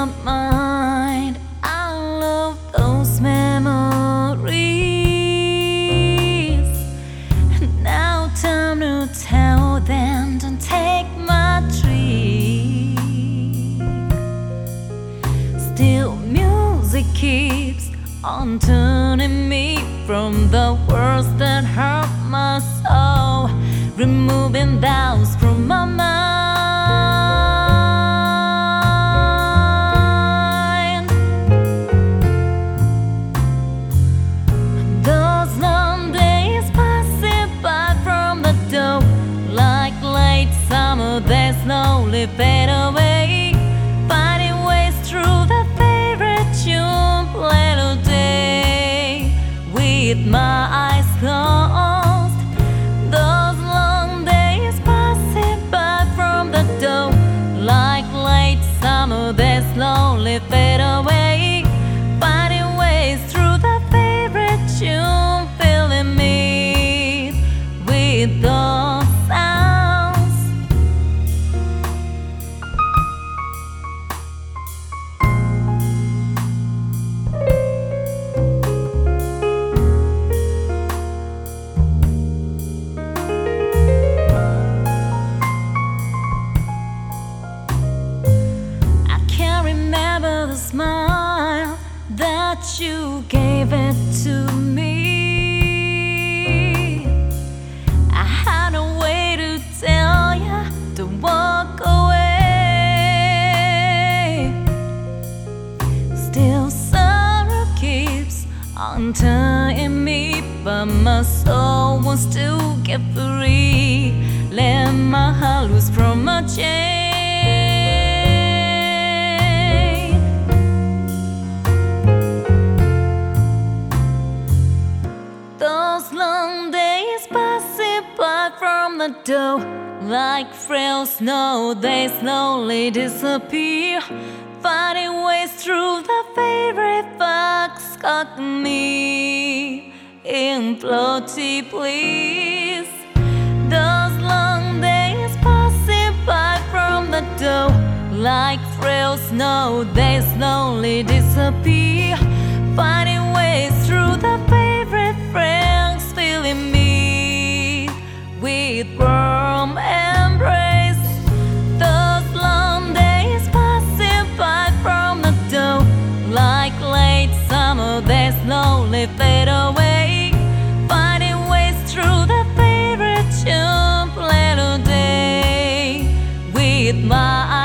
my mind. I love those memories. And now, time to tell them, don't take my dream. Still, music keeps on turning me from the words that hurt my soul, removing doubts from my mind. Slowly fade away. Finding ways through the favorite tune, with my eyes closed. Those long days passing by from the like late summer slowly fade away. That you gave it to me. I had a way to tell you to walk away. Still, sorrow keeps on tying me, but my soul wants to get free. Let my heart loose from the door, like frail snow, they slowly disappear. Finding ways through the favorite fox got me in floaty please. Those long days passing by from the door, like frail snow, they slowly disappear. Finding ways through the favorite friends, with warm embrace. Those long days passing by from the like late summer, they slowly fade away. Finding ways through the favorite tune, with my